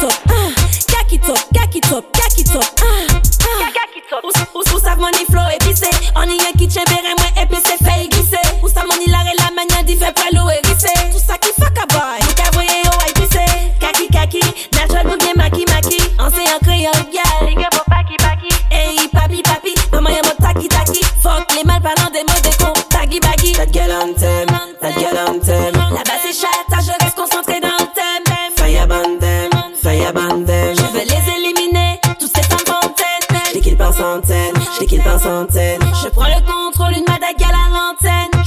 top, ah, kaki top, kaki top, kaki top, ah, ah, kaki top. Ou, ou, ou sav on y a kitchen bere mwen epise fey glise. Ou sa mani lare la manya di fe prelo erise. centaines, je les kill par centaines. Je prends le contrôle, une madag à la vingtaine.